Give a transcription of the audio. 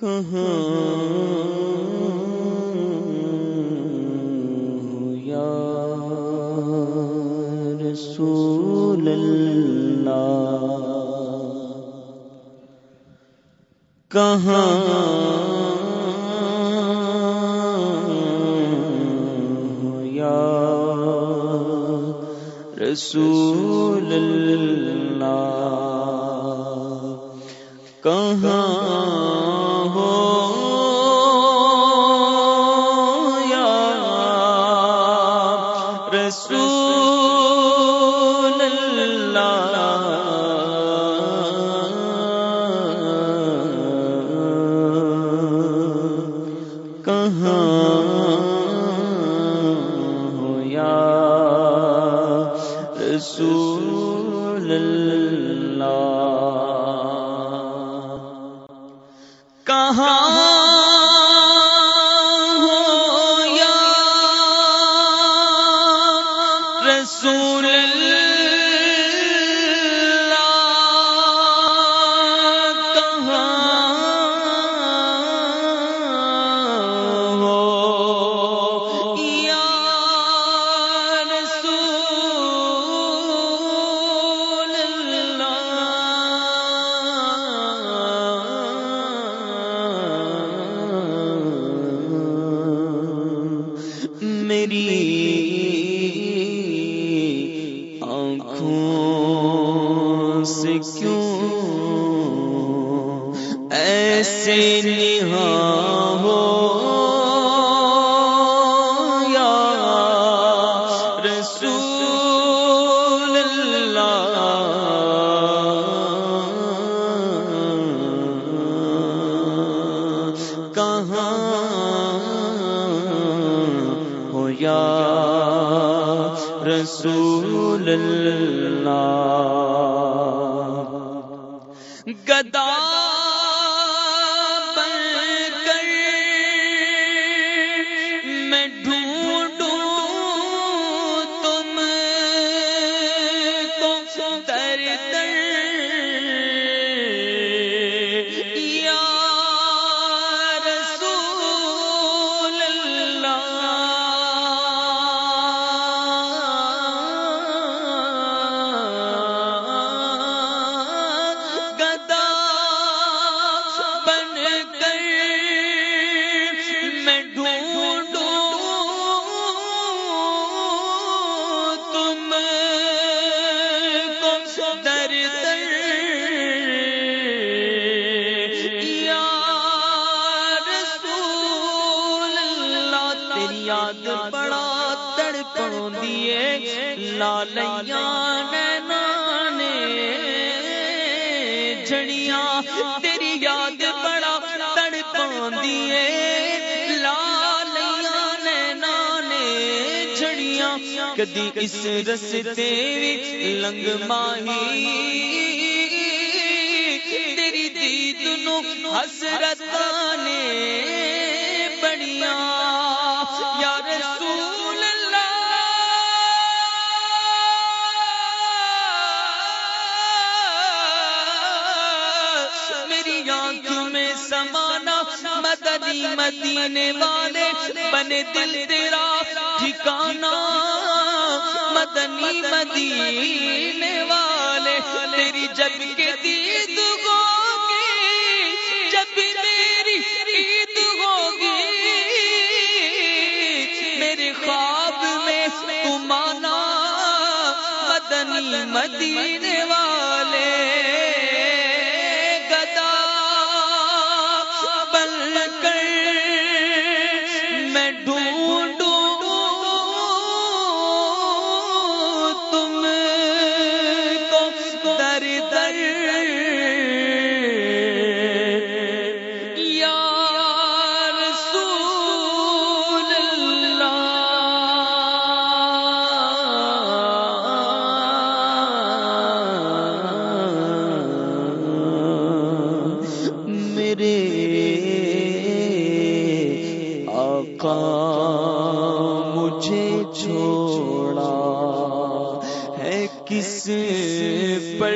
کہاں؟ یا رسول اللہ کہاں؟ یا رسول اللہ کہاں؟ کہاں میری آنکھوں سے کیوں ایسے نہاں ہو رسول اللہ۔ گدا دیے لالیاں نے جھڑیاں تیری یاد بڑا تڑپوں دیے لالیاں نے جھڑیاں کدی اس رستے وچ لنگ ماہی۔ تیری دید نو حسرت نے بڑیاں، یا رسول اللہ میں سمانا، مدنی مدینے والے، بنے دل تیرا ٹھکانا۔ مدنی مدینے والے، تیری جب کے دید ہوگی، جب میری عید ہوگی۔ میرے خواب میں تمانا مدنی مدینے والے۔ مجھے چھوڑا ہے کس پر